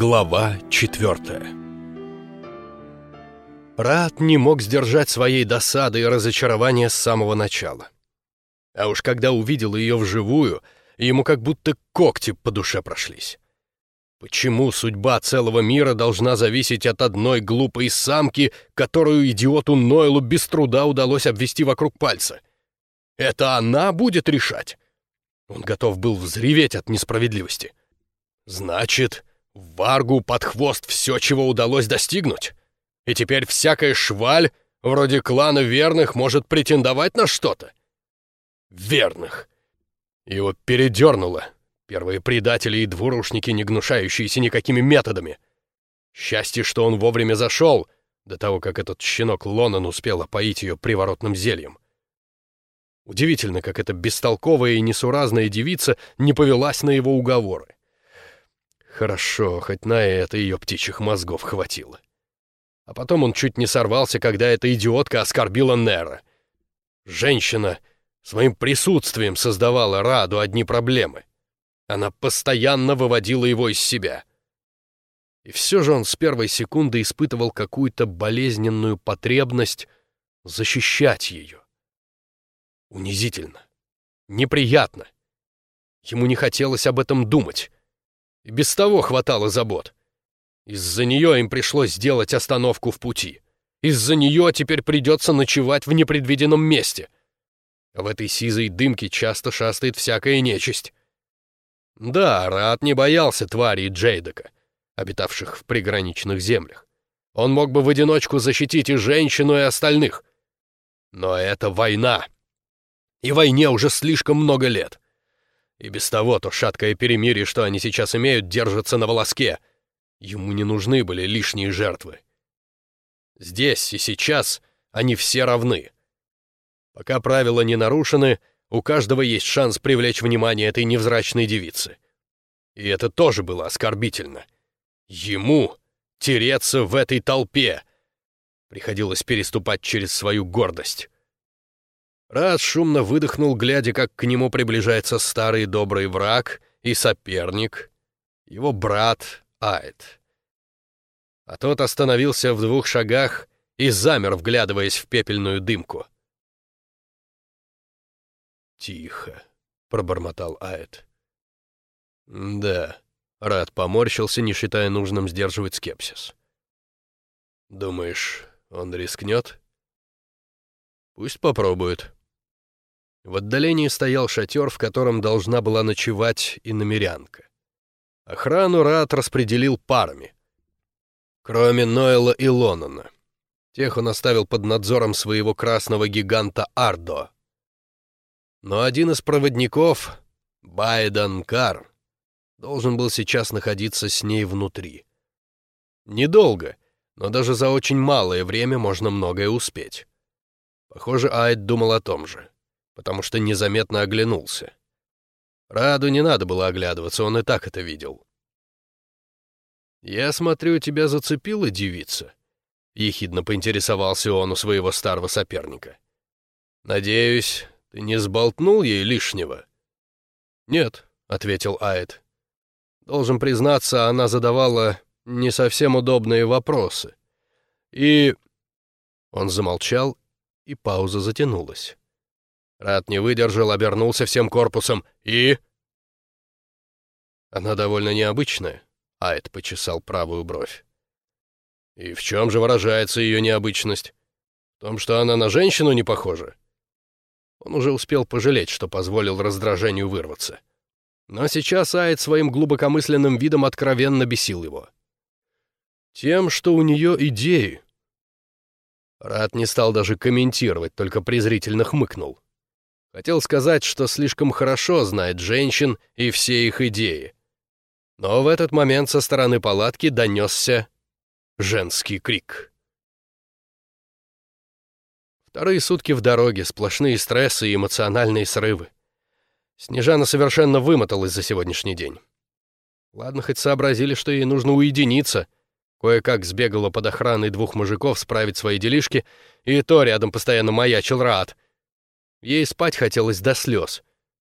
Глава четвертая Рад не мог сдержать своей досады и разочарования с самого начала. А уж когда увидел ее вживую, ему как будто когти по душе прошлись. Почему судьба целого мира должна зависеть от одной глупой самки, которую идиоту Нойлу без труда удалось обвести вокруг пальца? Это она будет решать? Он готов был взреветь от несправедливости. Значит, Варгу под хвост все, чего удалось достигнуть. И теперь всякая шваль, вроде клана верных, может претендовать на что-то. Верных. Его передернуло. Первые предатели и двурушники, не гнушающиеся никакими методами. Счастье, что он вовремя зашел, до того, как этот щенок Лонан успел опоить ее приворотным зельем. Удивительно, как эта бестолковая и несуразная девица не повелась на его уговоры. Хорошо, хоть на это ее птичьих мозгов хватило. А потом он чуть не сорвался, когда эта идиотка оскорбила Нера. Женщина своим присутствием создавала Раду одни проблемы. Она постоянно выводила его из себя. И все же он с первой секунды испытывал какую-то болезненную потребность защищать ее. Унизительно. Неприятно. Ему не хотелось об этом думать. И без того хватало забот. Из-за нее им пришлось сделать остановку в пути. Из-за нее теперь придется ночевать в непредвиденном месте. А в этой сизой дымке часто шастает всякая нечисть. Да, Рат не боялся тварей Джейдека, обитавших в приграничных землях. Он мог бы в одиночку защитить и женщину, и остальных. Но это война. И войне уже слишком много лет. И без того то шаткое перемирие, что они сейчас имеют, держится на волоске. Ему не нужны были лишние жертвы. Здесь и сейчас они все равны. Пока правила не нарушены, у каждого есть шанс привлечь внимание этой невзрачной девицы. И это тоже было оскорбительно. Ему тереться в этой толпе. Приходилось переступать через свою гордость. Раз шумно выдохнул, глядя, как к нему приближается старый добрый враг и соперник, его брат Айд. А тот остановился в двух шагах и замер, вглядываясь в пепельную дымку. «Тихо», — пробормотал Айд. «Да», — Рад поморщился, не считая нужным сдерживать скепсис. «Думаешь, он рискнет?» «Пусть попробует», в отдалении стоял шатер, в котором должна была ночевать и намерянка. Охрану Рат распределил парами. Кроме Ноэла и Лонона. Тех он оставил под надзором своего красного гиганта Ардо. Но один из проводников, Байдан Кар, должен был сейчас находиться с ней внутри. Недолго, но даже за очень малое время можно многое успеть. Похоже, Айд думал о том же потому что незаметно оглянулся. Раду не надо было оглядываться, он и так это видел. «Я смотрю, тебя зацепила девица», — ехидно поинтересовался он у своего старого соперника. «Надеюсь, ты не сболтнул ей лишнего?» «Нет», — ответил Айд. «Должен признаться, она задавала не совсем удобные вопросы. И...» Он замолчал, и пауза затянулась. Рад не выдержал, обернулся всем корпусом. «И?» «Она довольно необычная», — Айд почесал правую бровь. «И в чем же выражается ее необычность? В том, что она на женщину не похожа?» Он уже успел пожалеть, что позволил раздражению вырваться. Но сейчас Айд своим глубокомысленным видом откровенно бесил его. «Тем, что у нее идеи». Рад не стал даже комментировать, только презрительно хмыкнул. Хотел сказать, что слишком хорошо знает женщин и все их идеи. Но в этот момент со стороны палатки донесся женский крик. Вторые сутки в дороге, сплошные стрессы и эмоциональные срывы. Снежана совершенно вымоталась за сегодняшний день. Ладно, хоть сообразили, что ей нужно уединиться. Кое-как сбегала под охраной двух мужиков справить свои делишки, и то рядом постоянно маячил Раат — Ей спать хотелось до слез,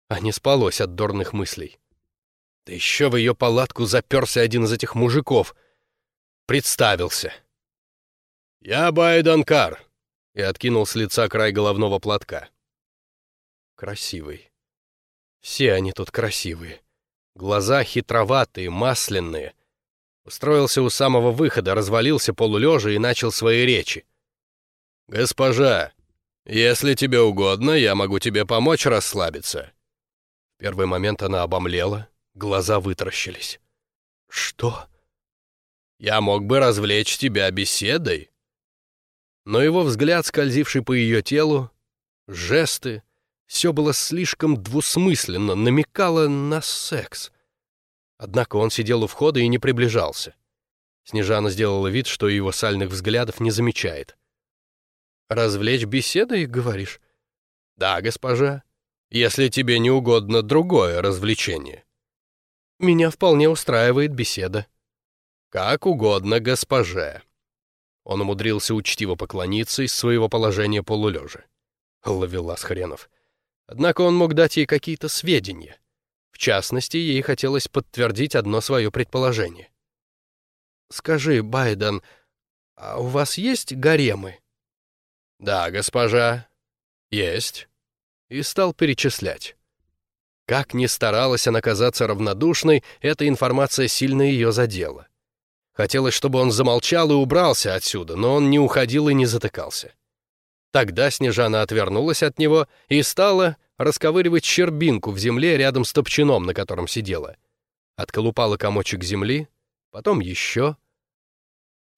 а не спалось от дурных мыслей. Да еще в ее палатку заперся один из этих мужиков. Представился. «Я Байданкар», и откинул с лица край головного платка. Красивый. Все они тут красивые. Глаза хитроватые, масляные. Устроился у самого выхода, развалился полулежа и начал свои речи. «Госпожа, если тебе угодно, я могу тебе помочь расслабиться». В первый момент она обомлела, глаза вытаращились. «Что?» «Я мог бы развлечь тебя беседой». Но его взгляд, скользивший по ее телу, жесты, все было слишком двусмысленно, намекало на секс. Однако он сидел у входа и не приближался. Снежана сделала вид, что его сальных взглядов не замечает. «Развлечь беседой, говоришь?» «Да, госпожа, если тебе не угодно другое развлечение». «Меня вполне устраивает беседа». «Как угодно, госпоже». Он умудрился учтиво поклониться из своего положения полулежа. Ловелас хренов. Однако он мог дать ей какие-то сведения. В частности, ей хотелось подтвердить одно свое предположение. «Скажи, Байден, а у вас есть гаремы?» «Да, госпожа, есть». И стал перечислять. Как ни старалась она казаться равнодушной, эта информация сильно ее задела. Хотелось, чтобы он замолчал и убрался отсюда, но он не уходил и не затыкался. Тогда Снежана отвернулась от него и стала расковыривать щербинку в земле рядом с топчаном, на котором сидела. Отколупала комочек земли, потом еще.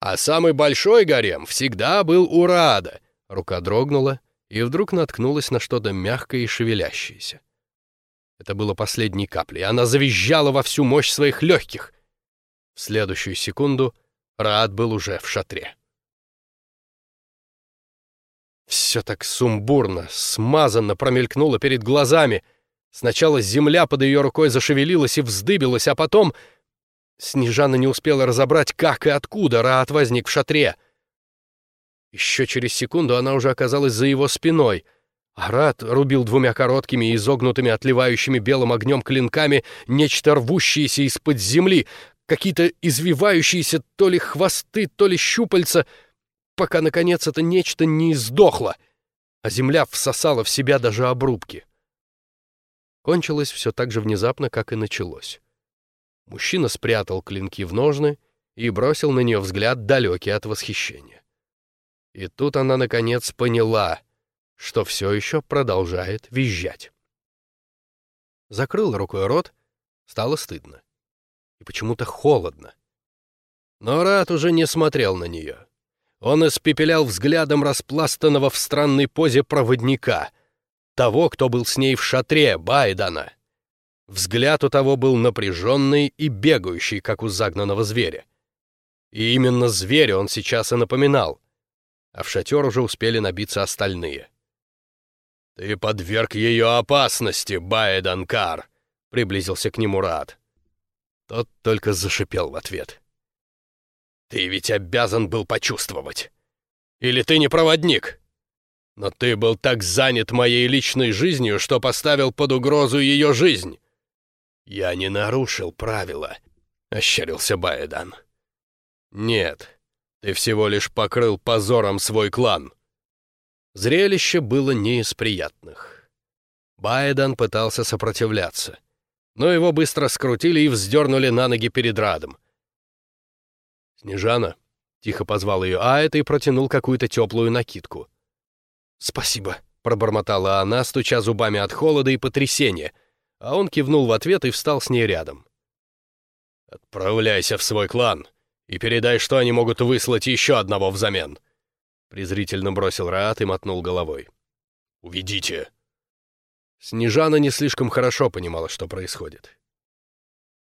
А самый большой гарем всегда был у Рада. Рука дрогнула и вдруг наткнулась на что-то мягкое и шевелящееся. Это было последней каплей. Она завизжала во всю мощь своих легких. В следующую секунду Раад был уже в шатре. Все так сумбурно, смазанно промелькнуло перед глазами. Сначала земля под ее рукой зашевелилась и вздыбилась, а потом... Снежана не успела разобрать, как и откуда Раат возник в шатре. Еще через секунду она уже оказалась за его спиной. Арат рубил двумя короткими и изогнутыми, отливающими белым огнем клинками нечто рвущееся из-под земли, какие-то извивающиеся то ли хвосты, то ли щупальца — пока, наконец, это нечто не издохло, а земля всосала в себя даже обрубки. Кончилось все так же внезапно, как и началось. Мужчина спрятал клинки в ножны и бросил на нее взгляд, далекий от восхищения. И тут она, наконец, поняла, что все еще продолжает визжать. Закрыла рукой рот, стало стыдно. И почему-то холодно. Но Рат уже не смотрел на нее. Он испепелял взглядом распластанного в странной позе проводника, того, кто был с ней в шатре, Байдана. Взгляд у того был напряженный и бегающий, как у загнанного зверя. И именно зверя он сейчас и напоминал, а в шатер уже успели набиться остальные. «Ты подверг ее опасности, Байданкар!» — приблизился к нему Рад. Тот только зашипел в ответ. Ты ведь обязан был почувствовать. Или ты не проводник? Но ты был так занят моей личной жизнью, что поставил под угрозу ее жизнь. Я не нарушил правила, — ощерился Баэдан. Нет, ты всего лишь покрыл позором свой клан. Зрелище было не из приятных. Баэдан пытался сопротивляться, но его быстро скрутили и вздернули на ноги перед Радом. «Снежана», — тихо позвал ее а это и протянул какую-то теплую накидку. «Спасибо», — пробормотала она, стуча зубами от холода и потрясения, а он кивнул в ответ и встал с ней рядом. «Отправляйся в свой клан и передай, что они могут выслать еще одного взамен», — презрительно бросил Раат и мотнул головой. «Уведите». Снежана не слишком хорошо понимала, что происходит.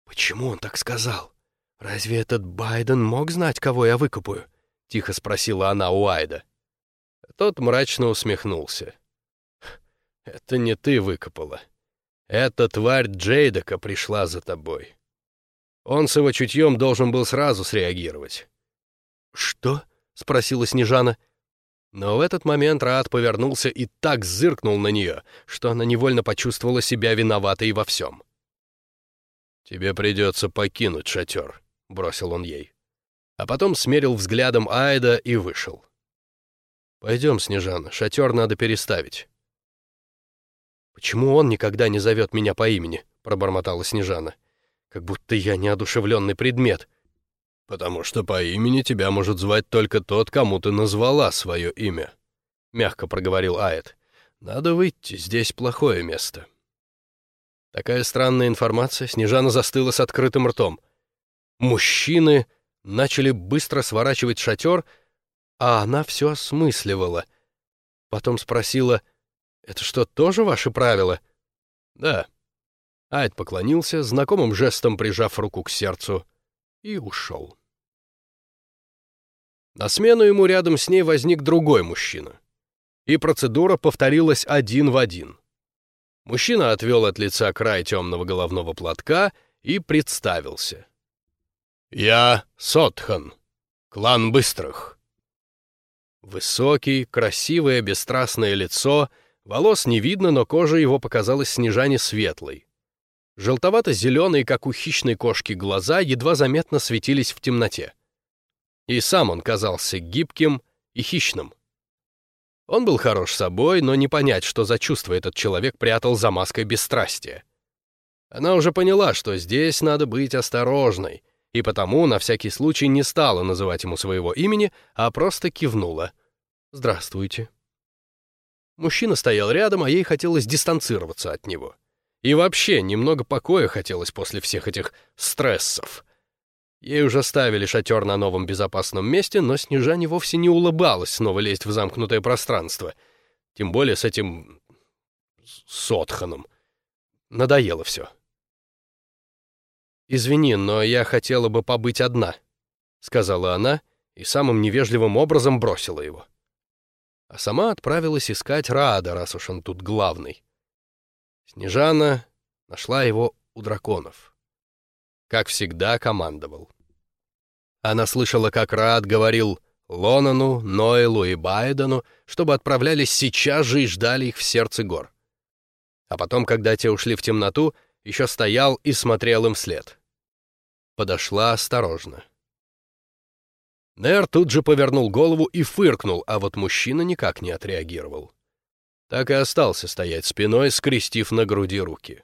«Почему он так сказал?» «Разве этот Байден мог знать, кого я выкупаю?» — тихо спросила она у Айда. Тот мрачно усмехнулся. «Это не ты выкопала. Эта тварь Джейдека пришла за тобой. Он с его чутьем должен был сразу среагировать». «Что?» — спросила Снежана. Но в этот момент Раат повернулся и так зыркнул на нее, что она невольно почувствовала себя виноватой во всем. «Тебе придется покинуть шатер», — бросил он ей. А потом смерил взглядом Айда и вышел. «Пойдем, Снежана, шатер надо переставить». «Почему он никогда не зовет меня по имени?» — пробормотала Снежана. «Как будто я неодушевленный предмет». «Потому что по имени тебя может звать только тот, кому ты назвала свое имя», — мягко проговорил Айд. «Надо выйти, здесь плохое место». Такая странная информация, Снежана застыла с открытым ртом. Мужчины начали быстро сворачивать шатер, а она все осмысливала. Потом спросила, «Это что, тоже ваши правила?» «Да». Айд поклонился, знакомым жестом прижав руку к сердцу, и ушел. На смену ему рядом с ней возник другой мужчина. И процедура повторилась один в один. Мужчина отвел от лица край темного головного платка и представился. «Я Сотхан, клан Быстрых». Высокий, красивое, бесстрастное лицо, волос не видно, но кожа его показалась Снежане светлой. Желтовато-зеленые, как у хищной кошки, глаза едва заметно светились в темноте. И сам он казался гибким и хищным. Он был хорош собой, но не понять, что за чувство этот человек прятал за маской бесстрастия. Она уже поняла, что здесь надо быть осторожной, и потому на всякий случай не стала называть ему своего имени, а просто кивнула. «Здравствуйте». Мужчина стоял рядом, а ей хотелось дистанцироваться от него. И вообще, немного покоя хотелось после всех этих стрессов. Ей уже ставили шатер на новом безопасном месте, но Снежане вовсе не улыбалась снова лезть в замкнутое пространство. Тем более с этим... Сотханом. Надоело все. «Извини, но я хотела бы побыть одна», — сказала она и самым невежливым образом бросила его. А сама отправилась искать Раада, раз уж он тут главный. Снежана нашла его у драконов. Как всегда, командовал. Она слышала, как Рад говорил Лонану, Ноэлу и Байдену, чтобы отправлялись сейчас же и ждали их в сердце гор. А потом, когда те ушли в темноту, еще стоял и смотрел им вслед подошла осторожно. Нер тут же повернул голову и фыркнул, а вот мужчина никак не отреагировал. Так и остался стоять спиной, скрестив на груди руки.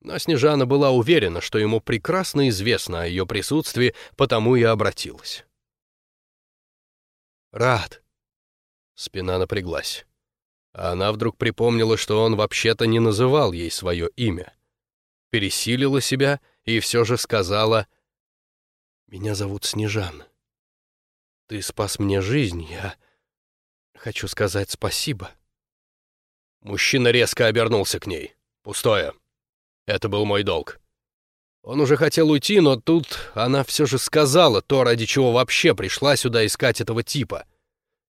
Но Снежана была уверена, что ему прекрасно известно о ее присутствии, потому и обратилась. «Рад!» Спина напряглась. А она вдруг припомнила, что он вообще-то не называл ей свое имя. Пересилила себя и все же сказала, «Меня зовут Снежан. Ты спас мне жизнь, я хочу сказать спасибо». Мужчина резко обернулся к ней. «Пустое. Это был мой долг». Он уже хотел уйти, но тут она все же сказала то, ради чего вообще пришла сюда искать этого типа.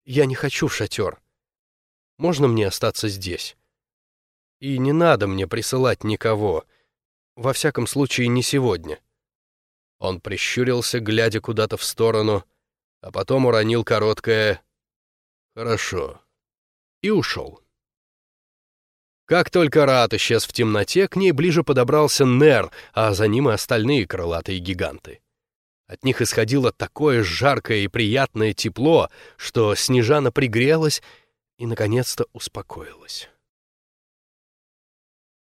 «Я не хочу в шатер. Можно мне остаться здесь? И не надо мне присылать никого. Во всяком случае, не сегодня. Он прищурился, глядя куда-то в сторону, а потом уронил короткое «Хорошо» и ушел. Как только Рат исчез в темноте, к ней ближе подобрался Нер, а за ним и остальные крылатые гиганты. От них исходило такое жаркое и приятное тепло, что Снежана пригрелась и, наконец-то, успокоилась.